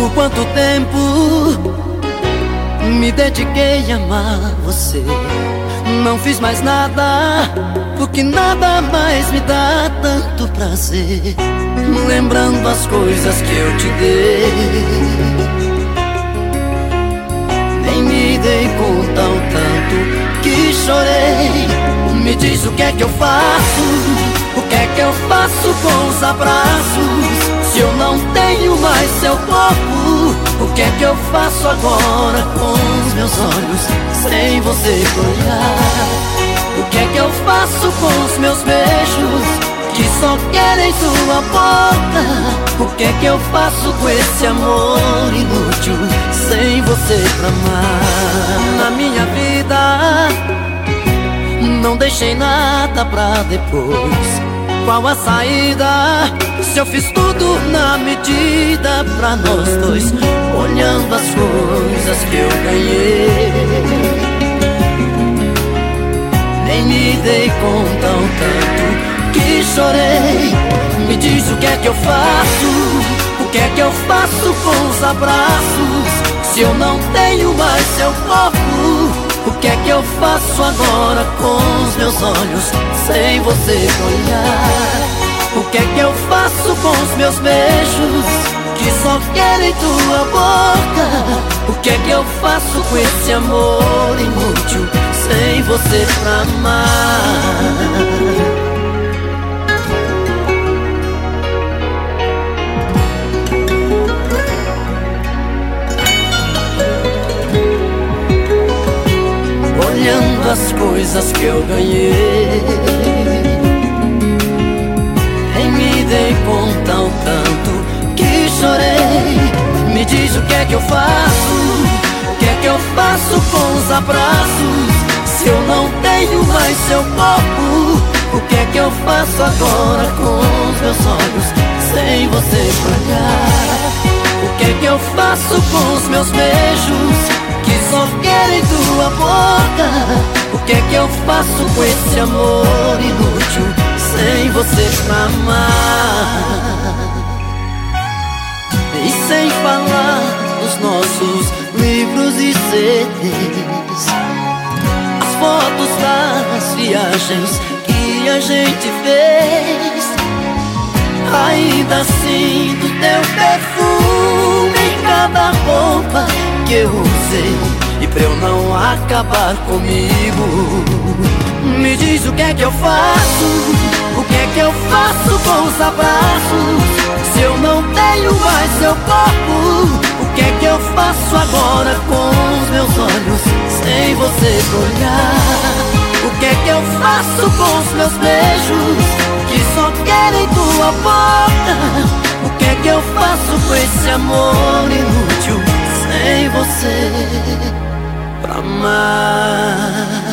Por quanto tempo me dediquei a amar você? Não fiz mais nada, porque nada mais me dá tanto prazer. Lembrando as coisas que eu te dei. Nem me dei conta o tanto que chorei. Me diz o que é que eu faço, o que é que eu faço com os abraços. Se eu não tenho mais seu corpo, o que é que eu faço agora com os meus olhos sem você olhar? O que é que eu faço com os meus beijos que só querem sua boca? O que é que eu faço com esse amor inútil sem você pra amar? Na minha vida não deixei nada pra depois. Qual a saída? Se eu fiz tudo na medida pra nós dois Olhando as coisas que eu ganhei. Nem me dei conta o tanto que chorei. Me diz o que é que eu faço? O que é que eu faço com os abraços? Se eu não tenho mais seu corpo o que é que eu faço agora com os meus olhos sem você olhar? O que é que eu faço com os meus beijos que só querem tua boca? O que é que eu faço com esse amor inútil sem você pra amar? Das coisas que eu ganhei. Nem me dei conta o tanto que chorei. Me diz o que é que eu faço? O que é que eu faço com os abraços? Se eu não tenho mais seu corpo O que é que eu faço agora com os meus olhos Sem você olhar O que é que eu faço com os meus beijos amor inútil Sem você pra amar. E sem falar dos nossos livros e CDs As fotos das viagens que a gente fez. Ainda assim do teu perfume em cada roupa que eu usei e pra eu não acabar comigo Me diz o que é que eu faço. O que é que eu faço com os abraços? Se eu não tenho mais seu corpo O que é que eu faço agora com os meus olhos Sem você olhar O que é que eu faço com os meus beijos Que só querem tua boca O que é que eu faço com esse amor inútil sem você amar.